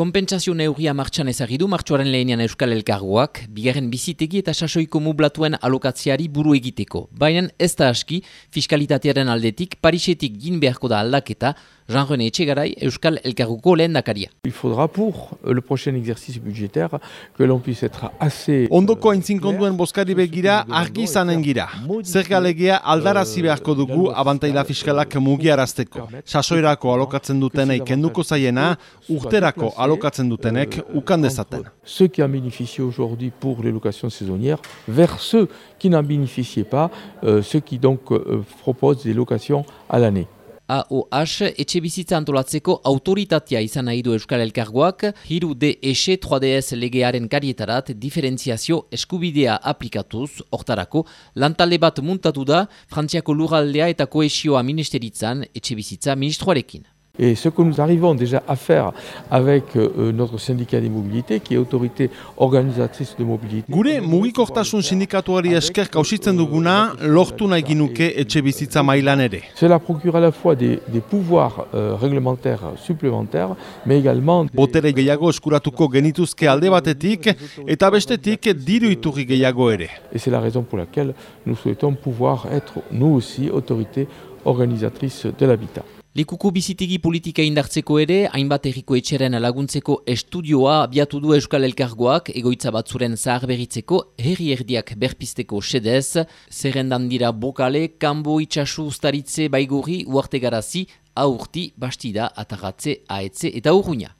Kompentsazio neurria martxan ezagidu martxoaren lehenian Euskal Elkargoak, bigarren bizitegi eta sasoiko mublatuen alokatziari buru egiteko. Baina ez da aski, fiskalitatearen aldetik, Parisetik gin beharko da aldaketa, Jean-René Etxegaray, Euskal Elkarguko lehen dakaria. Il faudra pour le prochain exercice budgétaire que l'on puisse être assez... Ondoko aintzin konduen boskari begira argi izanen gira. Zer galegea aldarazi beharko dugu abantaila fiskalak mugiarazteko. Sasoirako alokatzen dutenei kenduko zaiena, urterako alokatzen dutenek ukan dezaten. Ceux qui en bénéficient aujourd'hui pour les locations saisonnières vers ceux qui n'en bénéficiaient pas, euh, ceux qui donc euh, proposent des locations à l'année. AOH etxe bizitza antolatzeko autoritatea izan nahi du Euskal Elkargoak, hiru DS 3DS legearen karietarat diferentziazio eskubidea aplikatuz, hortarako, lantalde bat muntatu da Frantziako lurraldea eta koesioa ministeritzan etxe bizitza ministroarekin. Et ce que nous arrivons déjà à faire avec euh, notre syndicat des mobilités, qui est autorité organisatrice de mobilité. Gure mugikortasun sindikatuari esker kausitzen duguna lortu nahi ginuke etxe bizitza mailan ere. Cela procure à la fois des, des pouvoirs euh, réglementaires supplémentaires, mais également... Botere gehiago eskuratuko genituzke alde batetik eta bestetik diru iturri gehiago ere. Et c'est la raison pour laquelle nous souhaitons pouvoir être, nous aussi, autorité organisatrice de l'habitat. Likuko bizitegi politika indartzeko ere, hainbat erriko etxeren laguntzeko estudioa abiatu du Euskal Elkargoak egoitza batzuren zahar berritzeko herri erdiak berpisteko sedez, zerrendan dira bokale, kanbo itxasu ustaritze baigorri uarte garazi, aurti, bastida, atagatze, aetze eta urruña.